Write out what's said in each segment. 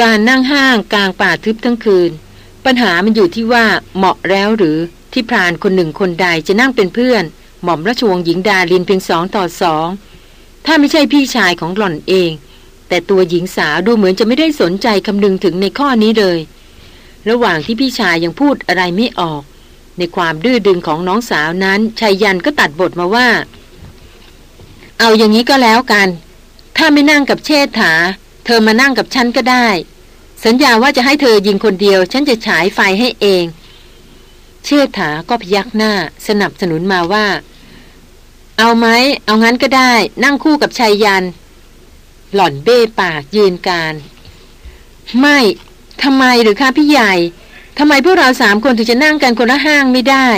การนั่งห้างกลางป่าทึบทั้งคืน ปัญหามันอยู่ที่ว่าเหมาะแล้วหรือที่พรานคนหนึ่งคนใดจะนั่งเป็นเพื่อน หม่อมราชวงศ์หญิงดาลินเพียงสองต่อสองถ้าไม่ใช่พี่ชายของหล่อนเอง แต่ตัวหญิงสาวดูเหมือนจะไม่ได้สนใจคำนึงถึงในข้อนี้เลย ระหว่างที่พี่ชายยังพูดอะไรไม่ออก ในความดื้อดึงของน้องสาวนั้นชายยันก็ตัดบทมาว่า เอาอย่างนี้ก็แล้วกัน ถ้าไม่นั่งกับเชษฐา เธอมานั่งกับฉันก็ได้ สัญญาว่าจะให้เธอยิงคนเดียว ฉันจะฉายไฟให้เอง เชษฐาก็พยักหน้า สนับสนุนมาว่า เอาไหม เอางั้นก็ได้ นั่งคู่กับชายยัน หล่อนเบ้ปากยืนการ ไม่ทำไมหรือคะพี่ใหญ่ทำไมพวกเราสามคนถึงจะนั่งกันคนละห้างไม่ได้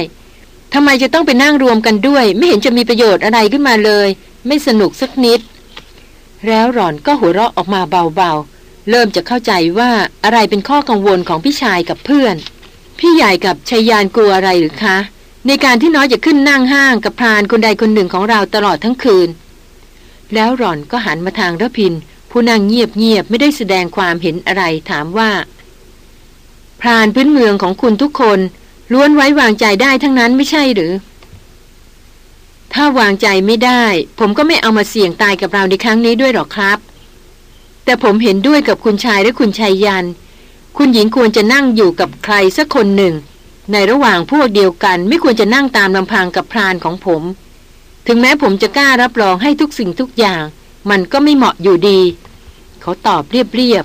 ทำไมจะต้องไปนั่งรวมกันด้วย ไม่เห็นจะมีประโยชน์อะไรขึ้นมาเลย ไม่สนุกสักนิด แล้วหล่อนก็หัวเราะออกมาเบาๆ เริ่มจะเข้าใจว่าอะไรเป็นข้อกังวลของพี่ชายกับเพื่อน พี่ใหญ่กับชายยานกลัวอะไรหรือคะ ในการที่น้อยจะขึ้นนั่งห้างกับพรานคนใดคนหนึ่งของเราตลอดทั้งคืน แล้วหล่อนก็หันมาทางระพิน ผู้นั่งเงียบเงียบไม่ได้แสดงความเห็นอะไรถามว่า พรานพื้นเมืองของคุณทุกคนล้วนไว้วางใจได้ทั้งนั้นไม่ใช่หรือ ถ้าวางใจไม่ได้ ผมก็ไม่เอามาเสี่ยงตายกับเราในครั้งนี้ด้วยหรอกครับ แต่ผมเห็นด้วยกับคุณชายและคุณชายยัน คุณหญิงควรจะนั่งอยู่กับใครสักคนหนึ่ง ในระหว่างพวกเดียวกัน ไม่ควรจะนั่งตามลำพังกับพรานของผม ถึงแม้ผมจะกล้ารับรองให้ทุกสิ่งทุกอย่าง มันก็ไม่เหมาะอยู่ดี เขาตอบเรียบ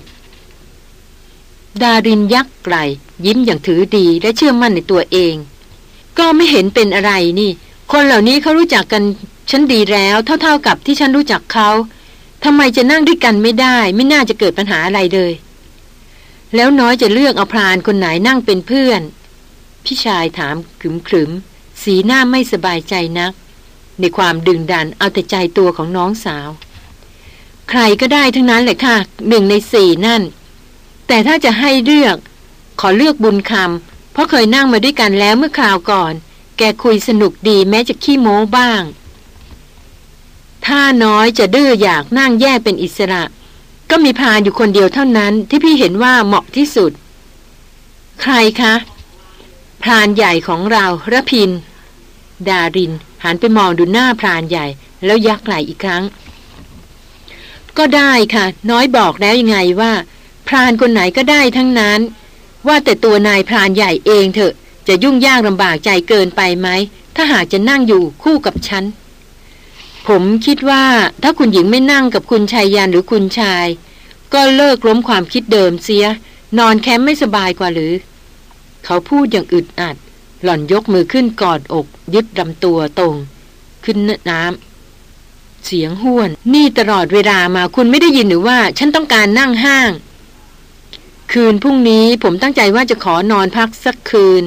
ๆดารินยักไกลยิ้มอย่างถือดีและเชื่อมั่นในตัวเอง ก็ไม่เห็นเป็นอะไรนี่ คนเหล่านี้เขารู้จักกันฉันดีแล้ว เท่าๆกับที่ฉันรู้จักเขาทำไมจะนั่งด้วยกันไม่ได้ ไม่น่าจะเกิดปัญหาอะไรเลย แล้วน้อยจะเลือกเอาพรานคนไหนนั่งเป็นเพื่อน พี่ชายถามขึมขึมสีหน้าไม่สบายใจนัก ในความดึงดันเอาแต่ใจตัวของน้องสาว ใครก็ได้ทั้งนั้นแหละค่ะหนึ่งในสี่นั่น แต่ถ้าจะให้เลือก ขอเลือกบุญคำเพราะเคยนั่งมาด้วยกันแล้วเมื่อคราวก่อน แกคุยสนุกดีแม้จะขี้โม้บ้าง ถ้าน้อยจะดื้ออยากนั่งแยกเป็นอิสระ ก็มีพานอยู่คนเดียวเท่านั้นที่พี่เห็นว่าเหมาะที่สุด ใครคะ พรานใหญ่ของเราระพิน ดาริน หันไปมองดูหน้าพรานใหญ่ แล้วยักไหลอีกครั้ง ก็ได้ค่ะ น้อยบอกแล้วยังไงว่า พรานคนไหนก็ได้ทั้งนั้น ว่าแต่ตัวนายพรานใหญ่เองเถอะ จะยุ่งยากลำบากใจเกินไปไหม ถ้าหากจะนั่งอยู่คู่กับฉัน ผมคิดว่าถ้าคุณหญิงไม่นั่งกับคุณชายยันหรือคุณชาย ก็เลิกล้มความคิดเดิมเสีย นอนแคมป์ไม่สบายกว่าหรือ เขาพูดอย่างอึดอัด หล่อนยกมือขึ้นกอดอก ยึดลำตัวตรง ขึ้นน้ำเสียงห้วน นี่ตลอดเวลามาคุณไม่ได้ยินหรือว่า ฉันต้องการนั่งห้าง คืนพรุ่งนี้ผมตั้งใจว่าจะขอนอนพักสักคืน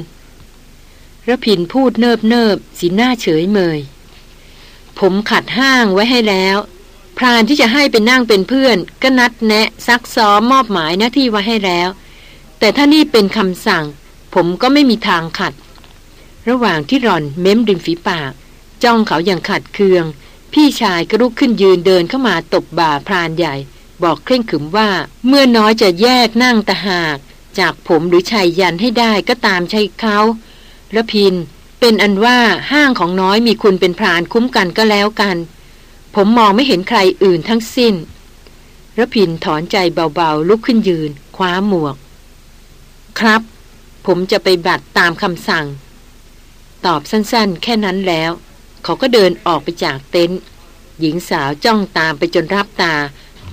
ระพินพูดเนิบเนิบสีหน้าเฉยเมย ผมขัดห้างไว้ให้แล้ว พรานที่จะให้เป็นนั่งเป็นเพื่อน ก็นัดแนะซักซ้อมมอบหมายหน้าที่ไว้ให้แล้ว แต่ถ้านี่เป็นคำสั่ง ผมก็ไม่มีทางขัด ระหว่างที่รอนเม้มริมฝีปาก จ้องเขาอย่างขัดเคือง พี่ชายก็ลุกขึ้นยืนเดินเข้ามาตบบ่าพรานใหญ่ บอกเคร่งขึมว่า เมื่อน้อยจะแยกนั่งตะหาก จากผมหรือชายยันให้ได้ก็ตามใช่เขา แล้วพิน เป็นอันว่าห้างของน้อยมีคุณเป็นพรานคุ้มกันก็แล้วกัน ผมมองไม่เห็นใครอื่นทั้งสิ้นระพินถอนใจเบาๆ ลุกขึ้นยืน คว้าหมวก ครับ ผมจะไปบัตรตามคำสั่ง ตอบสั้นๆ แค่นั้นแล้ว เขาก็เดินออกไปจากเต็นท์หญิงสาวจ้องตามไปจนรับตา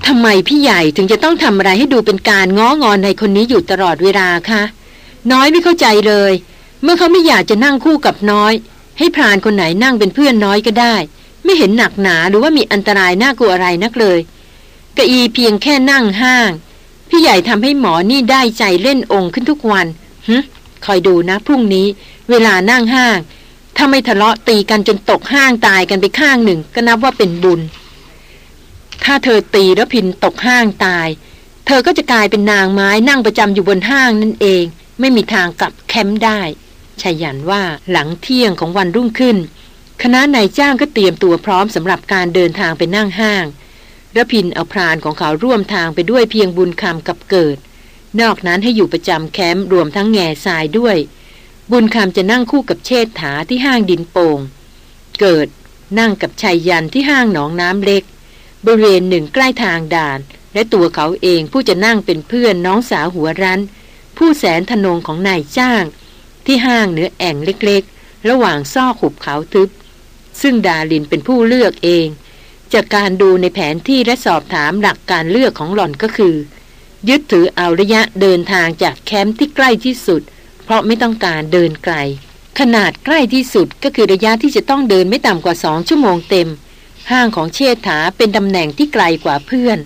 ทำไมพี่ใหญ่ถึงจะต้องทำอะไรให้ดูเป็นการง้องอนในคนนี้อยู่ตลอดเวลาคะ น้อยไม่เข้าใจเลย เมื่อเขาไม่อยากจะนั่งคู่กับน้อย ให้พรานคนไหนนั่งเป็นเพื่อนน้อยก็ได้ ไม่เห็นหนักหนาหรือว่ามีอันตรายน่ากลัวอะไรนักเลยกะอีเพียงแค่นั่งห้าง พี่ใหญ่ทำให้หมอนี่ได้ใจเล่นองค์ขึ้นทุกวันฮึคอยดูนะพรุ่งนี้ เวลานั่งห้าง ถ้าไม่ทะเลาะตีกันจนตกห้างตายกันไปข้างหนึ่ง ก็นับว่าเป็นบุญ ถ้าเธอตีแล้วพินตกห้างตาย เธอก็จะกลายเป็นนางไม้นั่งประจำอยู่บนห้างนั่นเอง ไม่มีทางกลับแคมป์ได้ ชายันว่าหลังเที่ยงของวันรุ่งขึ้น คณะนายจ้างก็เตรียมตัวพร้อมสำหรับการเดินทางไปนั่งห้างระพินเอาพรานของเขาร่วมทางไปด้วยเพียงบุญคำกับเกิด นอกนั้นให้อยู่ประจำแคมป์รวมทั้งแง่ทรายด้วย บุญคำจะนั่งคู่กับเชษฐาที่ห้างดินโปง่ง เกิดนั่งกับชายยันที่ห้างหนองน้ำเล็ก บริเวณหนึ่งใกล้ทางด่าน และตัวเขาเองผู้จะนั่งเป็นเพื่อนน้องสาวหัวรันผู้แสนทนงของนายจ้าง ที่ห้างเหนือแอ่งเล็กๆ ระหว่างซอกหุบเขาทึบ ซึ่งดาลินเป็นผู้เลือกเอง จากการดูในแผนที่และสอบถามหลักการเลือกของหล่อนก็คือ ยึดถือเอาระยะเดินทางจากแคมป์ที่ใกล้ที่สุด เพราะไม่ต้องการเดินไกล ขนาดใกล้ที่สุดก็คือระยะที่จะต้องเดินไม่ต่ำกว่าสองชั่วโมงเต็ม ห้างของเชษฐาเป็นตำแหน่งที่ไกลกว่าเพื่อน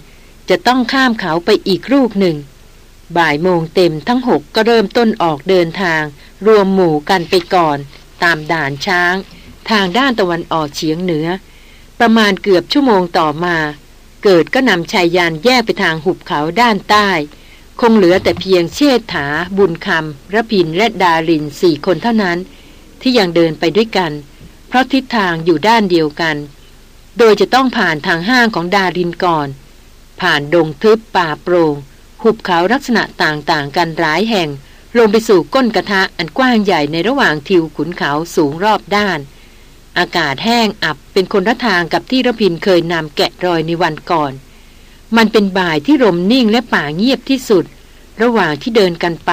จะต้องข้ามเขาไปอีกรูปหนึ่ง บ่ายโมงเต็มทั้งหกก็เริ่มต้นออกเดินทาง รวมหมู่กันไปก่อน ตามด่านช้าง ทางด้านตะวันออกเฉียงเหนือ ประมาณเกือบชั่วโมงต่อมา เกิดก็นำชายยานแยกไปทางหุบเขาด้านใต้ คงเหลือแต่เพียงเชษฐา บุญคำระพินและดารินสี่คนเท่านั้น ที่ยังเดินไปด้วยกัน เพราะทิศทางอยู่ด้านเดียวกัน โดยจะต้องผ่านทางห้างของดารินก่อน ผ่านดงทึบป่าโปรง่ง หุบเขาลักษณะต่างๆ กันหลายแห่ง ลงไปสู่ก้นกระทะอันกว้างใหญ่ในระหว่างทิวขุนเขาสูงรอบด้าน อากาศแห้งอับเป็นคนละทางกับที่ระพินเคยนำแกะรอยในวันก่อน มันเป็นบ่ายที่ลมนิ่งและป่าเงียบที่สุด ระหว่างที่เดินกันไป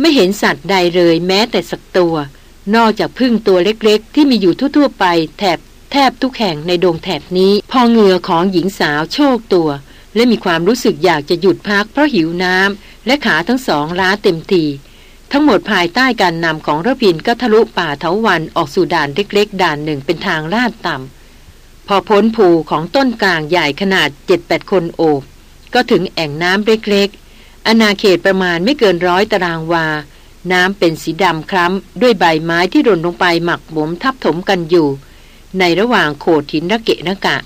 ไม่เห็นสัตว์ใดเลยแม้แต่สักตัว นอกจากพึ่งตัวเล็กๆ ที่มีอยู่ทั่วๆไปแถบแทบทุกแห่งในดงแถบนี้ พอเหงื่อของหญิงสาวโชกตัว และมีความรู้สึกอยากจะหยุดพักเพราะหิวน้ำและขาทั้งสองล้าเต็มที ทั้งหมดภายใต้การนำของระพินก็ทะลุป่าเถาวันออกสู่ด่านเล็กๆ ด่านหนึ่งเป็นทางลาดต่ำพอพ้นภูของต้นกลางใหญ่ขนาดเจ็ดแปดคนโอบ ก็ถึงแอ่งน้ำเล็กๆ อนาเขตประมาณไม่เกินร้อยตารางวา น้ำเป็นสีดำคล้ำด้วยใบไม้ที่หล่นลงไปหมักหมมทับถมกันอยู่ ในระหว่างโขดหินระเกะระกะ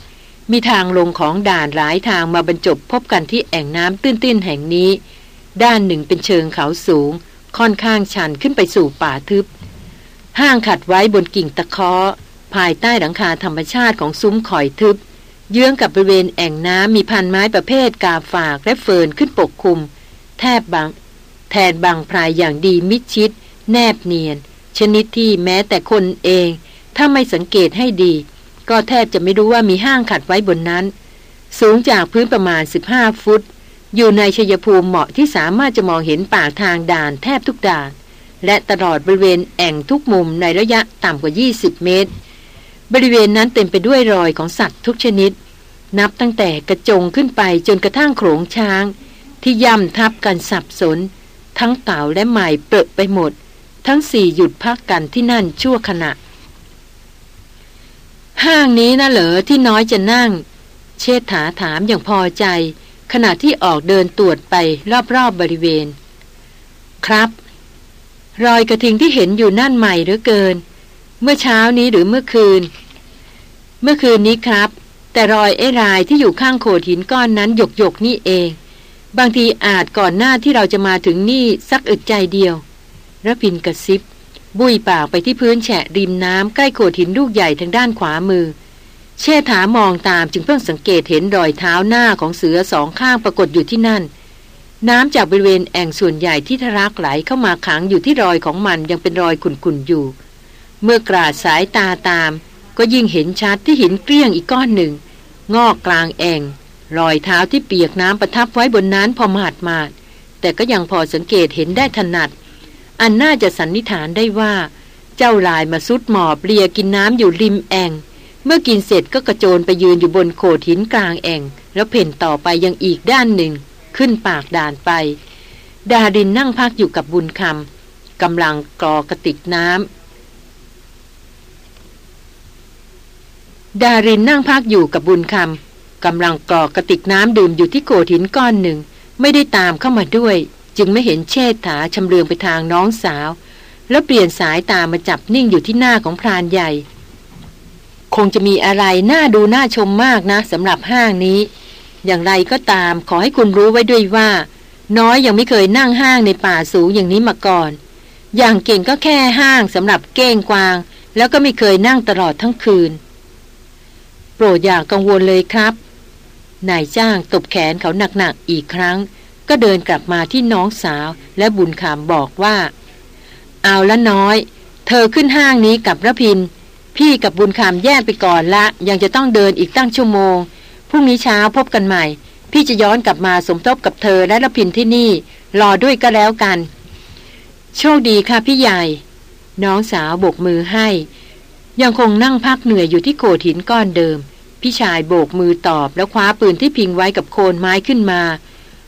มีทางลงของด่านหลายทางมาบรรจบพบกันที่แอ่งน้ำตื้นๆแห่งนี้ ด้านหนึ่งเป็นเชิงเขาสูง ค่อนข้างชันขึ้นไปสู่ป่าทึบ ห้างขัดไว้บนกิ่งตะเคาะภายใต้หลังคาธรรมชาติของซุ้มข่อยทึบ เยื้องกับบริเวณแอ่งน้ำมีพันไม้ประเภทกาฝากและเฟินขึ้นปกคลุม แทบบางแทนบางพรายอย่างดีมิดชิด แนบเนียน ชนิดที่แม้แต่คนเอง ถ้าไม่สังเกตให้ดี ก็แทบจะไม่รู้ว่ามีห้างขัดไว้บนนั้น สูงจากพื้นประมาณ 15 ฟุต อยู่ในชยภูมิเหมาะที่สามารถจะมองเห็นปากทางด่านแทบทุกด่าน และตลอดบริเวณแอ่งทุกมุมในระยะต่ำกว่า 20 เมตร บริเวณนั้นเต็มไปด้วยรอยของสัตว์ทุกชนิด นับตั้งแต่กระจงขึ้นไปจนกระทั่งโขงช้าง ที่ย่ำทับกันสับสน ทั้งเก่าและใหม่เปิดไปหมด ทั้งสี่หยุดพักกันที่นั่นชั่วขณะ ห้างนี้นะเหรอที่น้อยจะนั่ง เชษฐาถามอย่างพอใจ ขณะที่ออกเดินตรวจไปรอบๆบบริเวณ ครับ รอยกระทิงที่เห็นอยู่นั่นใหม่หรือเกิน เมื่อเช้านี้หรือเมื่อคืน เมื่อคืนนี้ครับ แต่รอยไอ้รายที่อยู่ข้างโขดหินก้อนนั้นหยกหยกนี่เอง บางทีอาจก่อนหน้าที่เราจะมาถึงนี่สักอึดใจเดียวระพินกระซิบ บุยปากไปที่พื้นแฉะริมน้ำใกล้โขดหินลูกใหญ่ทางด้านขวามือ เชษฐามองตามจึงเพิ่งสังเกตเห็นรอยเท้าหน้าของเสือสองข้างปรากฏอยู่ที่นั่น น้ำจากบริเวณแอ่งส่วนใหญ่ที่ทะลักไหลเข้ามาขังอยู่ที่รอยของมันยังเป็นรอยขุ่นๆอยู่ เมื่อกราดสายตาตาม ก็ยิ่งเห็นชัดที่หินเกลี้ยงอีกก้อนหนึ่ง งอกกลางแอ่งรอยเท้าที่เปียกน้ำประทับไว้บนนั้นพอมาดมาดแต่ก็ยังพอสังเกตเห็นได้ถนัด อันน่าจะสันนิษฐานได้ว่า เจ้าลายมาซุดหมอบเลียกินน้ำอยู่ริมแองเมื่อกินเสร็จก็กระโจนไปยืนอยู่บนโขดหินกลางแองแล้วเพ่นต่อไปยังอีกด้านหนึ่ง ขึ้นปากด่านไป ดาดินนั่งพักอยู่กับบุญคำกำลังกรอกระติกน้ำดารินนั่งพักอยู่กับบุญคำกำลังกรอกระติกน้ำดื่มอยู่ที่โขดหินก้อนหนึ่ง ไม่ได้ตามเข้ามาด้วย จึงไม่เห็นเชษฐาชำเลืองไปทางน้องสาว แล้วเปลี่ยนสายตามาจับนิ่งอยู่ที่หน้าของพรานใหญ่ คงจะมีอะไรน่าดูน่าชมมากนะสำหรับห้างนี้ อย่างไรก็ตามขอให้คุณรู้ไว้ด้วยว่า น้อยยังไม่เคยนั่งห้างในป่าสูงอย่างนี้มาก่อน อย่างเก่งก็แค่ห้างสำหรับเก้งกวาง แล้วก็ไม่เคยนั่งตลอดทั้งคืน โปรดอย่ากกังวลเลยครับนายจ้างตบแขนเขาหนักๆอีกครั้ง ก็เดินกลับมาที่น้องสาวและบุญคำบอกว่า เอาละน้อย เธอขึ้นห้างนี้กับระพิน พี่กับบุญคำแยกไปก่อนละ ยังจะต้องเดินอีกตั้งชั่วโมง พรุ่งนี้เช้าพบกันใหม่ พี่จะย้อนกลับมาสมทบกับเธอและระพินที่นี่ รอด้วยก็แล้วกัน โชคดีค่ะพี่ใหญ่ น้องสาวโบกมือให้ ยังคงนั่งพักเหนื่อยอยู่ที่โขดหินก้อนเดิม พี่ชายโบกมือตอบแล้วคว้าปืนที่พิงไว้กับโคนไม้ขึ้นมา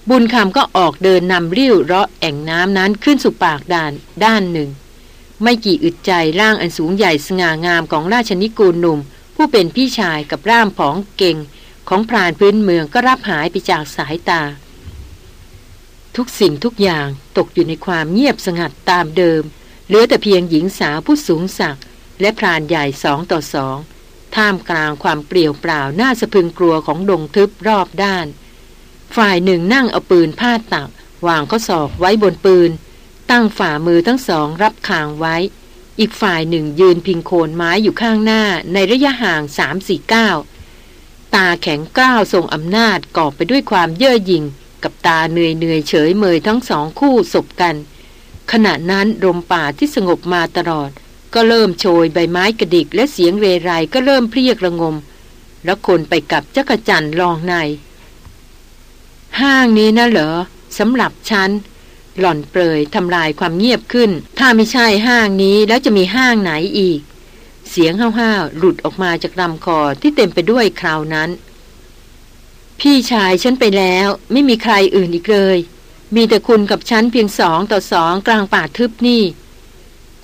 บุญคำก็ออกเดินนำริ้วเลาะแอ่งน้ำนั้นขึ้นสู่ปากด่านด้านหนึ่ง ไม่กี่อึดใจร่างอันสูงใหญ่สง่างามของราชนิกูลหนุ่ม ผู้เป็นพี่ชายกับร่ามผองเก่ง ของพรานพื้นเมืองก็รับหายไปจากสายตา ทุกสิ่งทุกอย่างตกอยู่ในความเงียบสงัดตามเดิม เหลือแต่เพียงหญิงสาวผู้สูงศักดิ์และพรานใหญ่สองต่อสองท่ามกลางความเปลี่ยวเปล่าน่าสะพึงกลัวของดงทึบรอบด้าน ฝ่ายหนึ่งนั่งเอาปืนพาดตัก วางข้อศอกไว้บนปืน ตั้งฝ่ามือทั้งสองรับคางไว้ อีกฝ่ายหนึ่งยืนพิงโคนไม้อยู่ข้างหน้าในระยะห่างสามสี่ก้าวตาแข็งกล้าวทรงอำนาจกอบไปด้วยความเย่อหยิ่ง กับตาเหนื่อยเหนื่อยเฉยเมยทั้งสองคู่ศบกัน ขณะนั้นลมป่าที่สงบมาตลอด ก็เริ่มโชยใบไม้กระดิกและเสียงเรไรก็เริ่มเพรียกระงม แล้วคนไปกับจักจั่นลองใน ห้างนี้นะเหรอสำหรับฉัน หล่อนเปรยทำลายความเงียบขึ้น ถ้าไม่ใช่ห้างนี้แล้วจะมีห้างไหนอีก เสียงห้าวๆหลุดออกมาจากลำคอที่เต็มไปด้วยคราวนั้น พี่ชายฉันไปแล้ว ไม่มีใครอื่นอีกเลย มีแต่คุณกับฉันเพียงสองต่อสองกลางป่าทึบนี่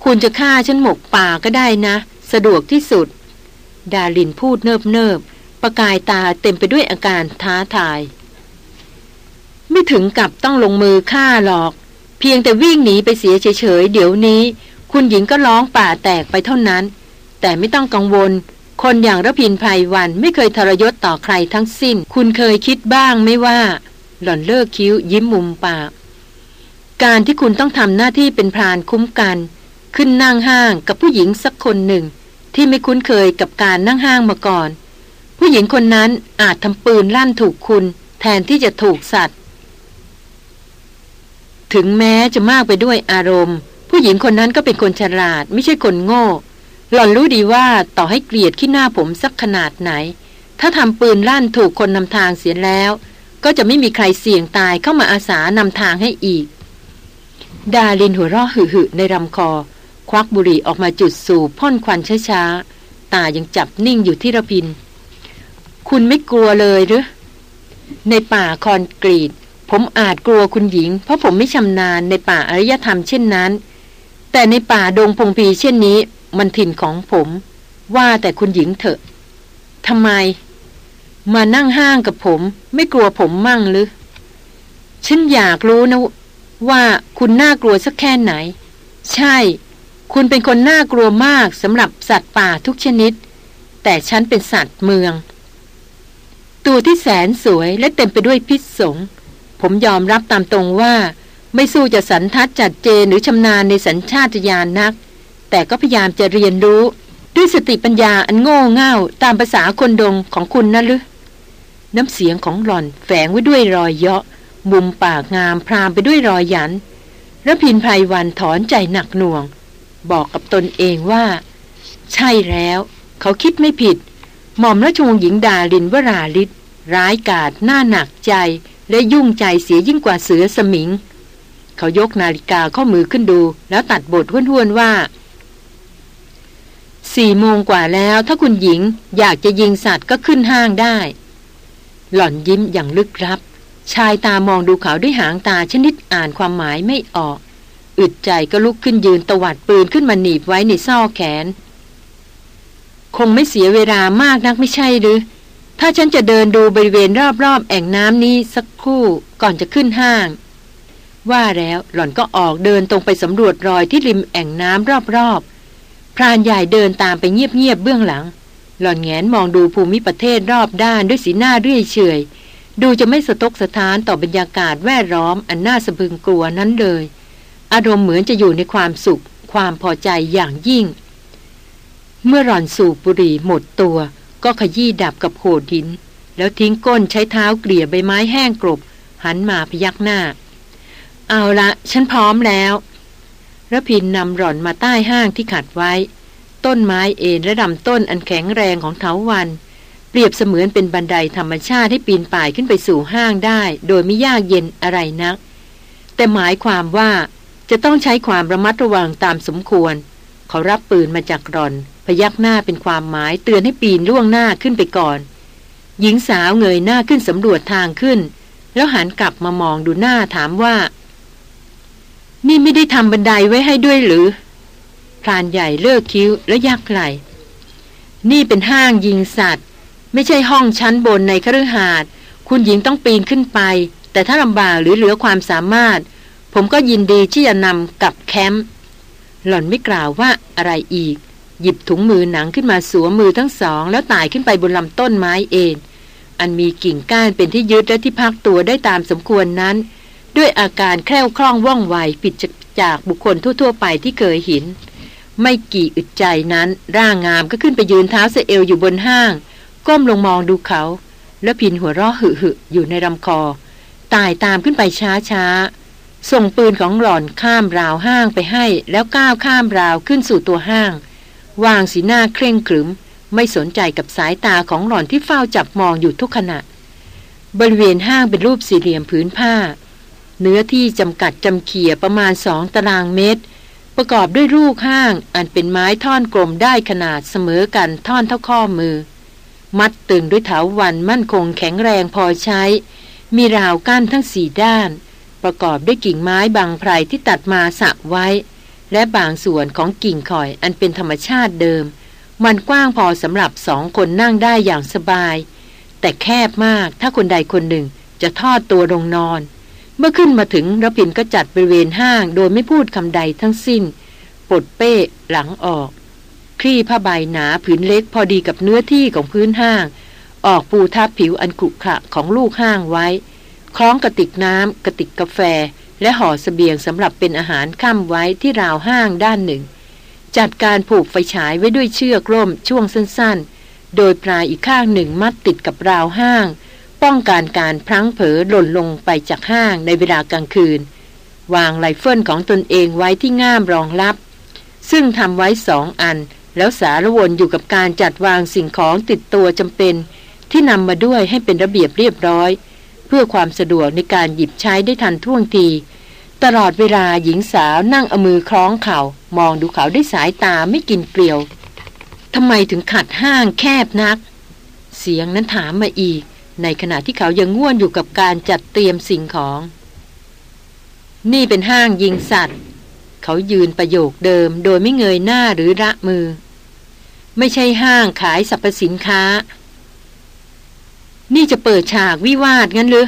คุณจะฆ่าฉันหมกป่าก็ได้นะ สะดวกที่สุด ดาลินพูดเนิบเนิบประกายตาเต็มไปด้วยอาการท้าทาย ไม่ถึงกับต้องลงมือฆ่าหรอก เพียงแต่วิ่งหนีไปเสียเฉยๆ เดี๋ยวนี้ คุณหญิงก็ร้องป่าแตกไปเท่านั้น แต่ไม่ต้องกังวล คนอย่างระพินภัยวันไม่เคยทรยศต่อใครทั้งสิ้น คุณเคยคิดบ้างไม่ว่า หล่อนเลิกคิ้วยิ้มมุมปาก การที่คุณต้องทำหน้าที่เป็นพรานคุ้มกัน ขึ้นนั่งห้างกับผู้หญิงสักคนหนึ่ง ที่ไม่คุ้นเคยกับการนั่งห้างมาก่อน ผู้หญิงคนนั้นอาจทำปืนลั่นถูกคุณ แทนที่จะถูกสัตว์ ถึงแม้จะมากไปด้วยอารมณ์ ผู้หญิงคนนั้นก็เป็นคนฉลาด ไม่ใช่คนโง่ หล่อนรู้ดีว่าต่อให้เกลียดขี้หน้าผมสักขนาดไหน ถ้าทำปืนลั่นถูกคนนำทางเสียแล้ว ก็จะไม่มีใครเสี่ยงตายเข้ามาอาสานำทางให้อีก ดาลินหัวเราะหึ่ในลำคอ ควักบุหรี่ออกมาจุดสูบพ่นควันช้าๆตายังจับนิ่งอยู่ที่ระพิน คุณไม่กลัวเลยหรือในป่าคอนกรีต ผมอาจกลัวคุณหญิง เพราะผมไม่ชำนาญในป่าอารยธรรมเช่นนั้น แต่ในป่าดงพงพีเช่นนี้ มันถิ่นของผม ว่าแต่คุณหญิงเถอะทำไม มานั่งห้างกับผม ไม่กลัวผมมั่งหรือฉันอยากรู้นะว่าคุณน่ากลัวสักแค่ไหน ใช่ คุณเป็นคนน่ากลัวมากสำหรับสัตว์ป่าทุกชนิด แต่ฉันเป็นสัตว์เมือง ตัวที่แสนสวยและเต็มไปด้วยพิษสง ผมยอมรับตามตรงว่า ไม่สู้จะสันทัดจัดเจนหรือชำนาญในสัญชาตญาณนัก แต่ก็พยายามจะเรียนรู้ ด้วยสติปัญญาอันโง่เง่าตามภาษาคนดงของคุณนะหรือน้ำเสียงของหล่อนแฝงไว้ด้วยรอยเยาะ มุมปากงามพรามไปด้วยรอยหยันระพินภัยวันถอนใจหนักหน่วง บอกกับตนเองว่า ใช่แล้ว เขาคิดไม่ผิด หม่อมราชวงศ์หญิงดาลินวราลิศร้ายกาจหน้าหนักใจ และยุ่งใจเสียยิ่งกว่าเสือสมิง เขายกนาฬิกาข้อมือขึ้นดู แล้วตัดบทห้วนๆว่าสี่โมงกว่าแล้วถ้าคุณหญิงอยากจะยิงสัตว์ก็ขึ้นห้างได้ หล่อนยิ้มอย่างลึกลับ ชายตามองดูเขาด้วยหางตาชนิดอ่านความหมายไม่ออก อึดใจก็ลุกขึ้นยืนตวัดปืนขึ้นมาหนีบไว้ในซ่อแขน คงไม่เสียเวลามากนักไม่ใช่หรือ ถ้าฉันจะเดินดูบริเวณรอบๆแอ่งน้ำนี้สักครู่ก่อนจะขึ้นห้าง ว่าแล้วหล่อนก็ออกเดินตรงไปสำรวจรอยที่ริมแอ่งน้ำรอบๆ พรานใหญ่เดินตามไปเงียบๆเบื้องหลัง หล่อนแงนมองดูภูมิประเทศรอบด้านด้วยสีหน้าเรื่อยเฉยดูจะไม่สะทกสะท้านต่อบรรยากาศแวดล้อมอันน่าสะพึงกลัวนั้นเลย อารมณ์เหมือนจะอยู่ในความสุข ความพอใจอย่างยิ่ง เมื่อร่อนสูบบุหรี่หมดตัว ก็ขยี้ดับกับโขดหิน แล้วทิ้งก้นใช้เท้าเกลี่ยใบไม้แห้งกรบ หันมาพยักหน้า เอาละฉันพร้อมแล้วระพินนำหล่อนมาใต้ห้างที่ขัดไว้ ต้นไม้เอ็นและลำต้นอันแข็งแรงของเถาวัน เปรียบเสมือนเป็นบันไดธรรมชาติให้ปีนป่ายขึ้นไปสู่ห้างได้ โดยไม่ยากเย็นอะไรนัก แต่หมายความว่าจะต้องใช้ความระมัดระวังตามสมควร เขารับปืนมาจากรอน พยักหน้าเป็นความหมายเตือนให้ปีนล่วงหน้าขึ้นไปก่อน หญิงสาวเงยหน้าขึ้นสำรวจทางขึ้น แล้วหันกลับมามองดูหน้าถามว่า นี่ไม่ได้ทำบันไดไว้ให้ด้วยหรือพรานใหญ่เลิกคิ้วและยักไหลนี่เป็นห้างยิงสัตว์ ไม่ใช่ห้องชั้นบนในคฤหาสน์คุณหญิงต้องปีนขึ้นไป แต่ถ้าลำบากหรือเหลือความสามารถ ผมก็ยินดีที่จะนำกลับแคมป์หล่อนไม่กล่าวว่าอะไรอีก หยิบถุงมือหนังขึ้นมาสวมมือทั้งสอง แล้วไตายขึ้นไปบนลำต้นไม้เองอันมีกิ่งก้านเป็นที่ยึดและที่พักตัวได้ตามสมควรนั้น ด้วยอาการแคล่วคล่องว่องไวปิดจากบุคคลทั่ว ๆ ไปที่เคยเห็น ไม่กี่อึดใจนั้นร่างงามก็ขึ้นไปยืนเท้าเสเอลอยู่บนห้าง ก้มลงมองดูเขา แล้วพินหัวเราะหึหึอยู่ในลำคอตายตามขึ้นไปช้าช้าส่งปืนของหล่อนข้ามราวห้างไปให้ แล้วก้าวข้ามราวขึ้นสู่ตัวห้าง วางสีหน้าเคร่งขรึม ไม่สนใจกับสายตาของหล่อนที่เฝ้าจับมองอยู่ทุกขณะ บริเวณห้างเป็นรูปสี่เหลี่ยมผืนผ้า เนื้อที่จำกัดจำเขียประมาณสองตารางเมตร ประกอบด้วยรูปห้างอันเป็นไม้ท่อนกลมได้ขนาดเสมอกันท่อนเท่าข้อมือ มัดตึงด้วยเถาวันมั่นคงแข็งแรงพอใช้ มีราวกั้นทั้งสี่ด้าน ประกอบด้วยกิ่งไม้บางไพรที่ตัดมาสักไว้ และบางส่วนของกิ่งข่อยอันเป็นธรรมชาติเดิม มันกว้างพอสำหรับสองคนนั่งได้อย่างสบาย แต่แคบมากถ้าคนใดคนหนึ่งจะทอดตัวลงนอน เมื่อขึ้นมาถึงระพินก็จัดบริเวณห้างโดยไม่พูดคำใดทั้งสิ้นปลดเป้หลังออก คลี่ผ้าใบหนาผืนเล็กพอดีกับเนื้อที่ของพื้นห้าง ออกปูทับผิวอันขรุขระของลูกห้างไว้ คล้องกระติกน้ำกระติกกาแฟ และห่อสเสบียงสำหรับเป็นอาหารค่ำไว้ที่ราวห้างด้านหนึ่ง จัดการผูกไฟฉายไว้ด้วยเชือกร่มช่วงสั้นๆ โดยปลายอีกข้างหนึ่งมัดติดกับราวห้าง ป้องกันการพลั้งเผลอหล่นลงไปจากห้างในเวลากลางคืน วางไรเฟิลของตนเองไว้ที่ง่ามรองรับ ซึ่งทำไว้สองอัน แล้วสาละวนอยู่กับการจัดวางสิ่งของติดตัวจำเป็น ที่นำมาด้วยให้เป็นระเบียบเรียบร้อย เพื่อความสะดวกในการหยิบใช้ได้ทันท่วงที ตลอดเวลาหญิงสาวนั่งเอามือคล้องเข่ามองดูเขาได้สายตาไม่กินเกลียวทำไมถึงขัดห้างแคบนัก เสียงนั้นถามมาอีก ในขณะที่เขายังง่วนอยู่กับการจัดเตรียมสิ่งของ นี่เป็นห้างยิงสัตว์ เขายืนประโยคเดิมโดยไม่เงยหน้าหรือระมือ ไม่ใช่ห้างขายสรรพสินค้า นี่จะเปิดฉากวิวาทงั้นหรือ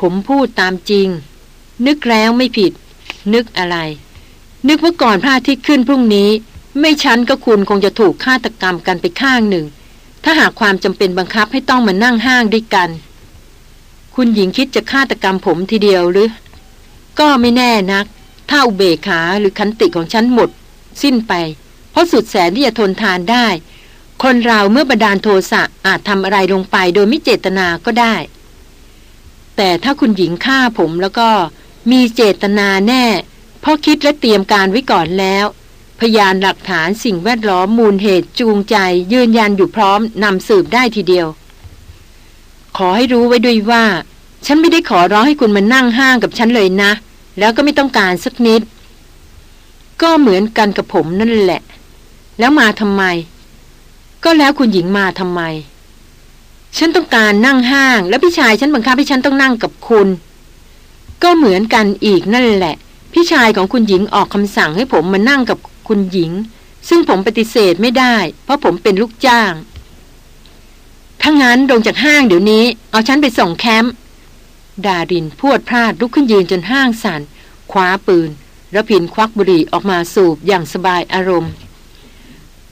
ผมพูดตามจริง นึกแล้วไม่ผิด นึกอะไร นึกว่าก่อนพระอาทิตย์ขึ้นพรุ่งนี้ ไม่ชั้นก็คุณคงจะถูกฆาตกรรมกันไปข้างหนึ่ง ถ้าหากความจำเป็นบังคับให้ต้องมานั่งห้างด้วยกัน คุณหญิงคิดจะฆาตกรรมผมทีเดียวหรือ ก็ไม่แน่นัก ถ้าอุเบกขาหรือคันติของฉันหมด สิ้นไป เพราะสุดแสนที่จะทนทานได้ คนเราเมื่อบันดาลโทสะอาจทำอะไรลงไปโดยไม่เจตนาก็ได้ แต่ถ้าคุณหญิงฆ่าผมแล้วก็มีเจตนาแน่เพราะคิดและเตรียมการไว้ก่อนแล้ว พยานหลักฐานสิ่งแวดล้อมมูลเหตุจูงใจ ยืนยันอยู่พร้อมนำสืบได้ทีเดียว ขอให้รู้ไว้ด้วยว่า ฉันไม่ได้ขอร้องให้คุณมานั่งห้างกับฉันเลยนะ แล้วก็ไม่ต้องการสักนิด ก็เหมือนกันกับผมนั่นแหละ แล้วมาทำไม ก็แล้วคุณหญิงมาทำไม ฉันต้องการนั่งห้าง แล้วพี่ชายฉันบังคับให้ฉันต้องนั่งกับคุณ ก็เหมือนกันอีกนั่นแหละ พี่ชายของคุณหญิงออกคำสั่งให้ผมมานั่งกับคุณหญิง ซึ่งผมปฏิเสธไม่ได้ เพราะผมเป็นลูกจ้างถ้างั้นลงจากห้างเดี๋ยวนี้ เอาฉันไปส่งแคมป์ดารินพวดพลาดลุกขึ้นยืนจนห้างสัน่นคว้าปืนระพินควักบุหรี่ออกมาสูบอย่างสบายอารมณ์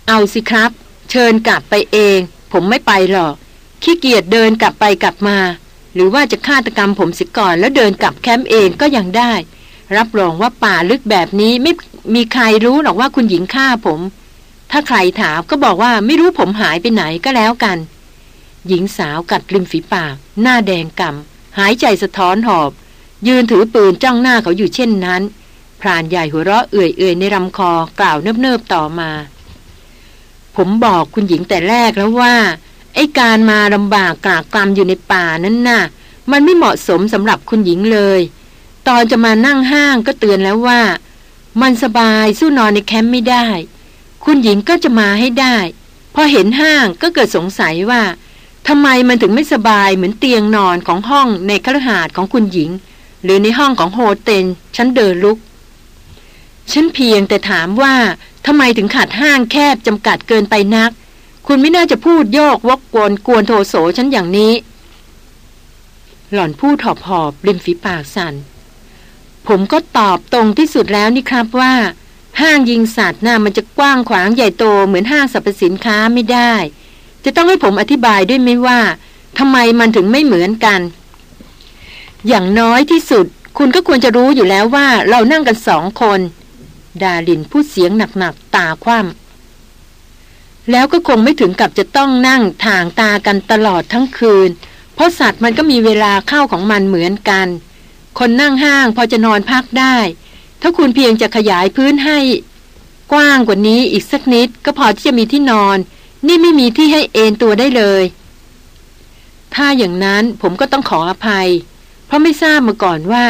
เอาสิครับ เชิญกลับไปเอง ผมไม่ไปหรอก ขี้เกียจเดินกลับไปกลับมา หรือว่าจะฆาตกรรมผมสิก่อนแล้วเดินกลับแคมป์เองก็ยังได้ รับรองว่าป่าลึกแบบนี้ไม่มีใครรู้หรอกว่าคุณหญิงฆ่าผม ถ้าใครถามก็บอกว่าไม่รู้ผมหายไปไหนก็แล้วกัน หญิงสาวกัดริมฝีปาก หน้าแดงกำ่ำหายใจสะท้อนหอบ ยืนถือปืนจ้องหน้าเขาอยู่เช่นนั้น พรานใหญ่หัวเราะเอื่อยๆในลำคอกล่าวเนิบๆต่อมา ผมบอกคุณหญิงแต่แรกแล้วว่า ไอ้การมาลำบากกลากกลำอยู่ในป่านั้นน่ะ มันไม่เหมาะสมสำหรับคุณหญิงเลย ตอนจะมานั่งห้างก็เตือนแล้วว่า มันสบายสู้นอนในแคมป์ไม่ได้ คุณหญิงก็จะมาให้ได้ พอเห็นห้างก็เกิดสงสัยว่าทำไมมันถึงไม่สบายเหมือนเตียงนอนของห้องในคฤหาสน์ของคุณหญิง หรือในห้องของโฮเทลฉันเดินลุกฉันเพียงแต่ถามว่า ทำไมถึงขาดห้างแคบจำกัดเกินไปนัก คุณไม่น่าจะพูดโยกวกกวนกวนโทโสฉันอย่างนี้ หล่อนพูดหอบหอบริมฝีปากสัน่น ผมก็ตอบตรงที่สุดแล้วนี่ครับว่า ห้างยิงสัตว์น่ะมันจะกว้างขวางใหญ่โตเหมือนห้างสรรพสินค้าไม่ได้ จะต้องให้ผมอธิบายด้วยไหมว่าทำไมมันถึงไม่เหมือนกัน อย่างน้อยที่สุด คุณก็ควรจะรู้อยู่แล้วว่าเรานั่งกันสองคน ดาลินพูดเสียงหนักๆตาคว่ำแล้วก็คงไม่ถึงกับจะต้องนั่งทางตากันตลอดทั้งคืน เพราะสัตว์มันก็มีเวลาเข้าของมันเหมือนกัน คนนั่งห้างพอจะนอนพักได้ ถ้าคุณเพียงจะขยายพื้นให้ กว้างกว่านี้อีกสักนิดก็พอที่จะมีที่นอน นี่ไม่มีที่ให้เอนตัวได้เลย ถ้าอย่างนั้นผมก็ต้องขออภัย เพราะไม่ทราบมาก่อนว่า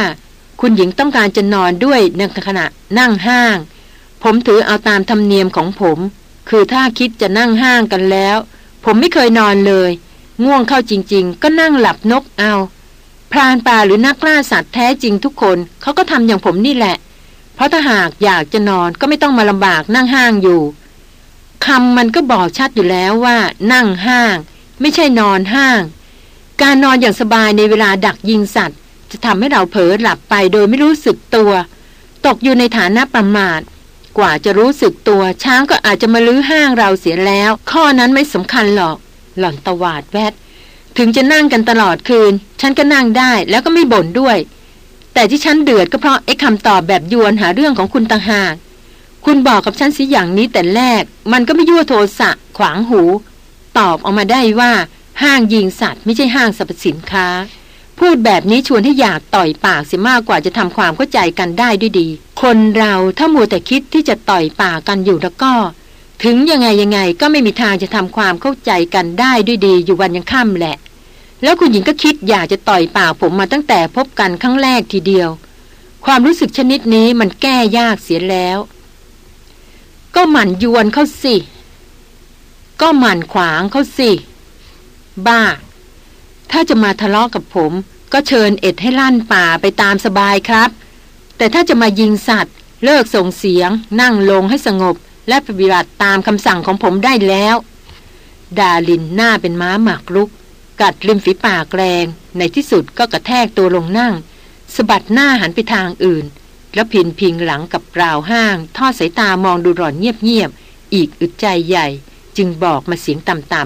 คุณหญิงต้องการจะนอนด้วยในขณะนั่งห้าง ผมถือเอาตามธรรมเนียมของผม คือถ้าคิดจะนั่งห้างกันแล้ว ผมไม่เคยนอนเลย ง่วงเข้าจริง ๆ ก็นั่งหลับนกเอา พรานป่าหรือนักล่าสัตว์แท้จริงทุกคนเขาก็ทำอย่างผมนี่แหละ เพราะถ้าหากอยากจะนอนก็ไม่ต้องมาลำบากนั่งห้างอยู่คำมันก็บอกชัดอยู่แล้วว่า นั่งห้าง ไม่ใช่นอนห้าง การนอนอย่างสบายในเวลาดักยิงสัตว์ จะทำให้เราเผลอหลับไปโดยไม่รู้สึกตัว ตกอยู่ในฐานะประมาท กว่าจะรู้สึกตัว ช้างก็อาจจะมาลื้อห้างเราเสียแล้ว ข้อนั้นไม่สำคัญหรอก หล่อนตวาดแวดถึงจะนั่งกันตลอดคืน ฉันก็นั่งได้แล้วก็ไม่บ่นด้วย แต่ที่ฉันเดือดก็เพราะไอ้คำตอบแบบยวนหาเรื่องของคุณต่างหากคุณบอกกับฉันสิอย่างนี้แต่แรก มันก็ไม่ยั่วโทสะขวางหู ตอบออกมาได้ว่า ห้างยิงสัตว์ไม่ใช่ห้างสรรพสินค้า พูดแบบนี้ชวนให้อยากต่อยปากเสียมากกว่าจะทำความเข้าใจกันได้ด้วยดี คนเราถ้ามัวแต่คิดที่จะต่อยปากกันอยู่แล้วก็ ถึงยังไงยังไงก็ไม่มีทางจะทำความเข้าใจกันได้ด้วยดีอยู่วันยังค่ำแหละ แล้วคุณหญิงก็คิดอยากจะต่อยปากผมมาตั้งแต่พบกันครั้งแรกทีเดียว ความรู้สึกชนิดนี้มันแก้ยากเสียแล้ว ก็หมั่นยวนเขาสิ ก็หมั่นขวางเขาสิ บ้า ถ้าจะมาทะเลาะกับผม ก็เชิญเอ็ดให้ลั่นป่าไปตามสบายครับ แต่ถ้าจะมายิงสัตว์ เลิกส่งเสียง นั่งลงให้สงบ และปฏิบัติตามคำสั่งของผมได้แล้ว ดาลินหน้าเป็นม้าหมากลุก กัดริมฝีปากแรง ในที่สุดก็กระแทกตัวลงนั่งสะบัดหน้าหันไปทางอื่น แล้วพินพิงหลังกับราวห้าง ทอดสายตามองดูหล่อนเงียบๆอีกอึดใจใหญ่ จึงบอกมาเสียงต่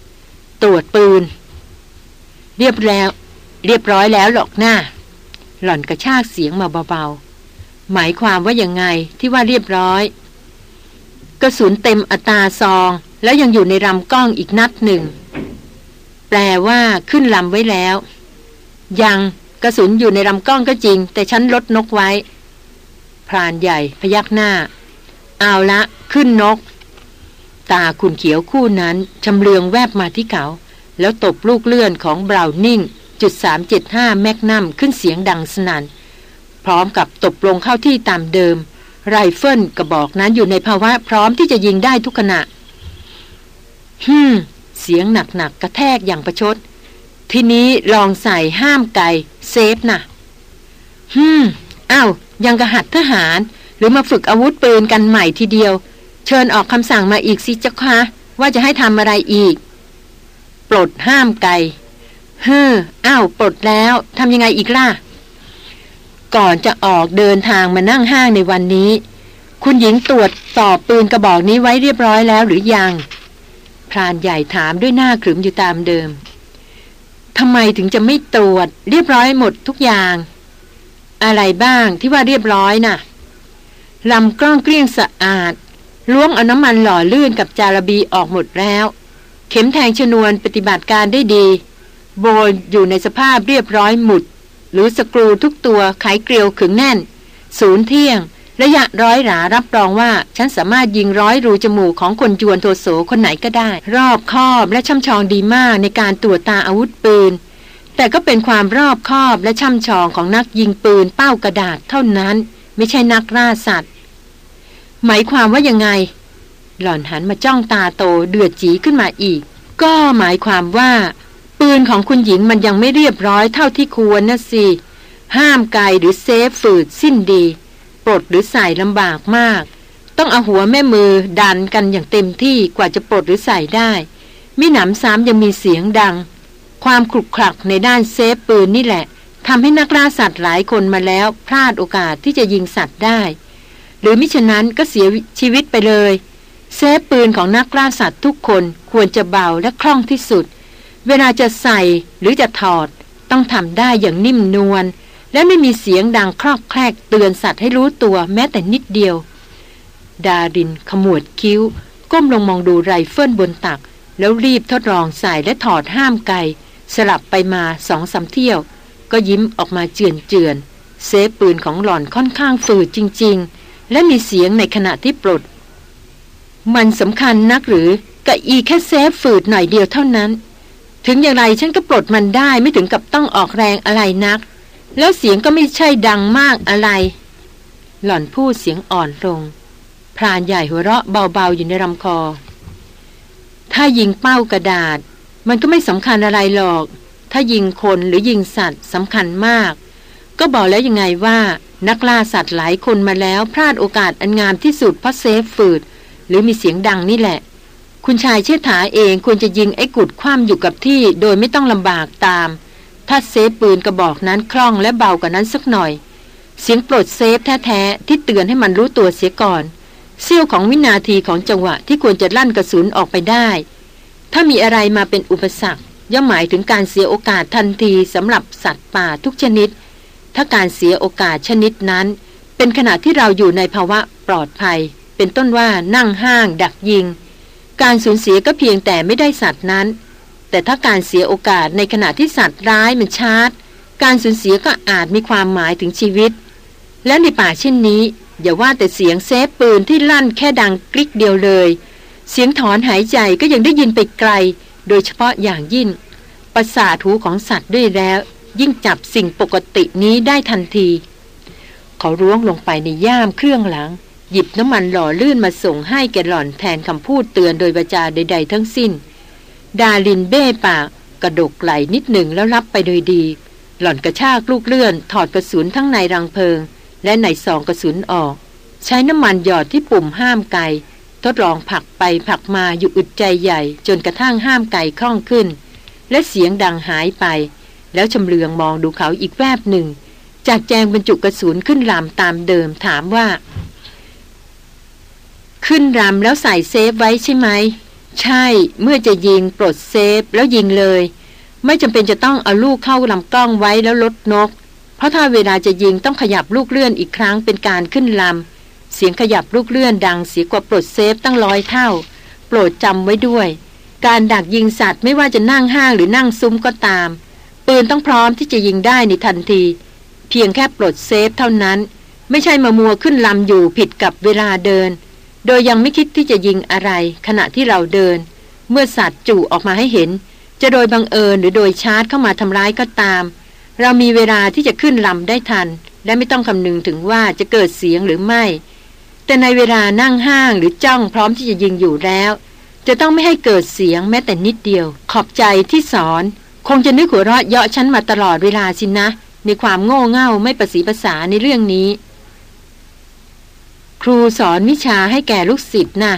ำๆตรวจปืน เรียบแล้ว เรียบร้อยแล้วหรอกหน้า หล่อนกระชากเสียงมาเบาๆ หมายความว่ายังไงที่ว่าเรียบร้อย กระสุนเต็มอัตราซอง แล้วยังอยู่ในลำกล้องอีกนัดหนึ่ง แปลว่าขึ้นลำไว้แล้ว ยังกระสุนอยู่ในลำกล้องก็จริง แต่ฉันลดนกไว้ พรานใหญ่พยักหน้า เอาละ ขึ้นนก ตาขุ่นเขียวคู่นั้นชำเลืองแวบมาที่เขา แล้วตบลูกเลื่อนของบราวนิ่งจุดสามเจ็ดห้าแมกนัมขึ้นเสียงดังสนั่น พร้อมกับตบลงเข้าที่ตามเดิม ไรเฟิลกระบอกนั้นอยู่ในภาวะพร้อมที่จะยิงได้ทุกขณะฮึมเสียงหนักๆกกระแทกอย่างประชด ทีนี้ลองใส่ห้ามไกเซฟนะ่ะฮึมอ้าว ยังกระหัดทหาร หรือมาฝึกอาวุธปืนกันใหม่ทีเดียว เชิญออกคำสั่งมาอีกสิจ้าคะว่าจะให้ทำอะไรอีก ปลดห้ามไกเฮ้ออ้าวปลดแล้วทำยังไงอีกล่ะ ก่อนจะออกเดินทางมานั่งห้างในวันนี้ คุณหญิงตรวจสอบปืนกระบอกนี้ไว้เรียบร้อยแล้วหรือยัง พรานใหญ่ถามด้วยหน้าขรึมอยู่ตามเดิมทำไมถึงจะไม่ตรวจ เรียบร้อยหมดทุกอย่าง อะไรบ้างที่ว่าเรียบร้อยนะ่ะลำกล้องเกลี้ยงสะอาดล้วงเอาน้ำมันหล่อลื่นกับจาระบีออกหมดแล้ว เข็มแทงชนวนปฏิบัติการได้ดี โบยอยู่ในสภาพเรียบร้อยหมุด หรือสกรูทุกตัวไขเกลียวขึงแน่น ศูนย์เที่ยง ระยะร้อยหรารับรองว่า ฉันสามารถยิงร้อยรูจมูกของคนจวนโทโสคนไหนก็ได้ รอบคอบและช่ำชองดีมากในการตรวจตาอาวุธปืน แต่ก็เป็นความรอบคอบและช่ำชองของนักยิงปืนเป้ากระดาษเท่านั้น ไม่ใช่นักล่าสัตว์ หมายความว่ายังไง หล่อนหันมาจ้องตาโตเดือดจีขึ้นมาอีก ก็หมายความว่า ปืนของคุณหญิงมันยังไม่เรียบร้อยเท่าที่ควรนะสิ ห้ามไกลหรือเซฟฝืดสิ้นดี ปลดหรือใส่ลำบากมาก ต้องเอาหัวแม่มือดันกันอย่างเต็มที่กว่าจะปลดหรือใส่ได้มิหนำซ้ำยังมีเสียงดัง ความคลุกคลักในด้านเซฟปืนนี่แหละทำให้นักล่าสัตว์หลายคนมาแล้วพลาดโอกาสที่จะยิงสัตว์ได้ หรือมิฉะนั้นก็เสียชีวิตไปเลย เซฟปืนของนักล่าสัตว์ทุกคนควรจะเบาและคล่องที่สุด เวลาจะใส่หรือจะถอด ต้องทำได้อย่างนิ่มนวลและไม่มีเสียงดังครอกแครกเตือนสัตว์ให้รู้ตัวแม้แต่นิดเดียว ดารินขมวดคิ้ว ก้มลงมองดูไรเฟิลบนตัก แล้วรีบทดลองใส่และถอดห้ามไกสลับไปมาสองสามเที่ยว ก็ยิ้มออกมาเจื่อนเจื่อนเซฟปืนของหล่อนค่อนข้างฝืดจริง ๆ และมีเสียงในขณะที่ปลด มันสำคัญนักหรือกะอีแค่เซฟฝืดหน่อยเดียวเท่านั้น ถึงอย่างไรฉันก็ปลดมันได้ไม่ถึงกับต้องออกแรงอะไรนัก แล้วเสียงก็ไม่ใช่ดังมากอะไร หล่อนพูดเสียงอ่อนลง พรานใหญ่หัวเราะเบาๆอยู่ในลำคอ ถ้ายิงเป้ากระดาษ มันก็ไม่สำคัญอะไรหรอก ถ้ายิงคนหรือยิงสัตว์สำคัญมาก ก็บอกแล้วยังไงว่านักล่าสัตว์หลายคนมาแล้วพลาดโอกาสอันงามที่สุดเพราะเซฟฝืด หรือมีเสียงดังนี่แหละ คุณชายเชษฐาเองควรจะยิงไอ้กุดคว่ำอยู่กับที่โดยไม่ต้องลำบากตาม ถ้าเซฟปืนกระบอกนั้นคล่องและเบากว่านั้นสักหน่อย เสียงปลดเซฟแท้ๆที่เตือนให้มันรู้ตัวเสียก่อนเสี้ยวของวินาทีของจังหวะที่ควรจะลั่นกระสุนออกไปได้ ถ้ามีอะไรมาเป็นอุปสรรค ย่อมหมายถึงการเสียโอกาสทันทีสำหรับสัตว์ป่าทุกชนิด ถ้าการเสียโอกาสชนิดนั้น เป็นขณะที่เราอยู่ในภาวะปลอดภัย เป็นต้นว่านั่งห้าง ดักยิง การสูญเสียก็เพียงแต่ไม่ได้สัตว์นั้น แต่ถ้าการเสียโอกาสในขณะที่สัตว์ร้ายมันชาร์จการสูญเสียก็อาจมีความหมายถึงชีวิต และในป่าเช่นนี้ อย่าว่าแต่เสียงเซฟปืนที่ลั่นแค่ดังกริกเดียวเลย เสียงถอนหายใจก็ยังได้ยินไปไกล โดยเฉพาะอย่างยิ่ง ประสาทูของสัตว์ด้วยแล้ว ยิ่งจับสิ่งปกตินี้ได้ทันที เขาร่วงลงไปในย่ามเครื่องหลัง หยิบน้ำมันหล่อลื่นมาส่งให้แกหล่อนแทนคำพูดเตือนโดยประจาใด ๆ ทั้งสิ้น ดาลินเบ้ปากกระดกไหลนิดหนึ่งแล้วรับไปโดยดี หล่อนกระชากลูกเลื่อน ถอดกระสุนทั้งในรังเพลิง และในซองกระสุนออก ใช้น้ำมันหยอดที่ปุ่มห้ามไกทดลองผลักไปผลักมาอยู่อึดใจใหญ่ จนกระทั่งห้ามไกคล่องขึ้น และเสียงดังหายไป แล้วชำเลืองมองดูเขาอีกแวบหนึ่ง จัดแจงบรรจุกระสุนขึ้นลำตามเดิมถามว่า ขึ้นลำแล้วใส่เซฟไว้ใช่ไหม ใช่ เมื่อจะยิงปลดเซฟแล้วยิงเลย ไม่จำเป็นจะต้องเอาลูกเข้าลำกล้องไว้แล้วลดนก เพราะถ้าเวลาจะยิงต้องขยับลูกเลื่อนอีกครั้งเป็นการขึ้นลำ เสียงขยับลูกเลื่อนดังเสียกว่าปลดเซฟตั้งร้อยเท่า โปรดจำไว้ด้วย การดักยิงสัตว์ไม่ว่าจะนั่งห้างหรือนั่งซุ้มก็ตาม ปืนต้องพร้อมที่จะยิงได้ในทันที เพียงแค่ปลดเซฟเท่านั้น ไม่ใช่มามัวขึ้นลำอยู่ผิดกับเวลาเดิน โดยยังไม่คิดที่จะยิงอะไรขณะที่เราเดิน เมื่อสัตว์จู่ออกมาให้เห็น จะโดยบังเอิญหรือโดยชาร์จเข้ามาทำร้ายก็ตาม เรามีเวลาที่จะขึ้นลำได้ทัน และไม่ต้องคำนึงถึงว่าจะเกิดเสียงหรือไม่ แต่ในเวลานั่งห้างหรือจ้องพร้อมที่จะยิงอยู่แล้ว จะต้องไม่ให้เกิดเสียงแม้แต่นิดเดียว ขอบใจที่สอน คงจะนึกหัวเราะเยาะฉันมาตลอดเวลาสินะ ในความโง่เง่าไม่ประสีภาษาในเรื่องนี้ ครูสอนวิชาให้แก่ลูกศิษย์นะ่ะ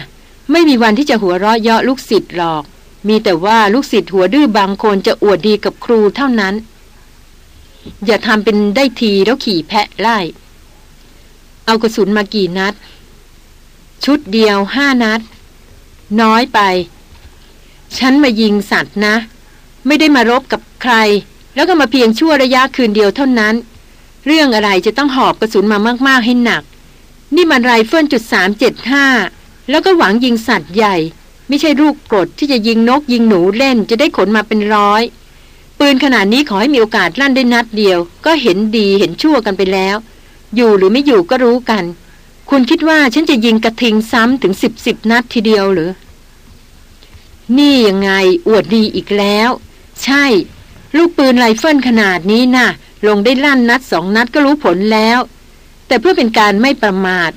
ไม่มีวันที่จะหัวเราะเยาะลูกศิษย์หรอก มีแต่ว่าลูกศิษย์หัวดื้อบางคนจะอวดดีกับครูเท่านั้น อย่าทำเป็นได้ทีแล้วขี่แพะไล่ เอากระสุนมากี่นัด ชุดเดียวห้านัด น้อยไป ฉันมายิงสัตว์นะ ไม่ได้มารบกับใคร แล้วก็มาเพียงชั่วระยะคืนเดียวเท่านั้น เรื่องอะไรจะต้องหอบกระสุนมามากๆให้หนัก นี่มันไรเฟิลจุดสามเจ็ดห้าแล้วก็หวังยิงสัตว์ใหญ่ ไม่ใช่ลูกกรดที่จะยิงนกยิงหนูเล่นจะได้ขนมาเป็นร้อย ปืนขนาดนี้ขอให้มีโอกาสลั่นได้นัดเดียว ก็เห็นดีเห็นชั่วกันไปแล้ว อยู่หรือไม่อยู่ก็รู้กัน คุณคิดว่าฉันจะยิงกระทิงซ้ำถึงสิบสิบนัดทีเดียวหรือ นี่ยังไงอวดดีอีกแล้ว ใช่ ลูกปืนไรเฟิลขนาดนี้น่ะ ลงได้ลั่นนัดสองนัดก็รู้ผลแล้ว แต่เพื่อเป็นการไม่ประมาท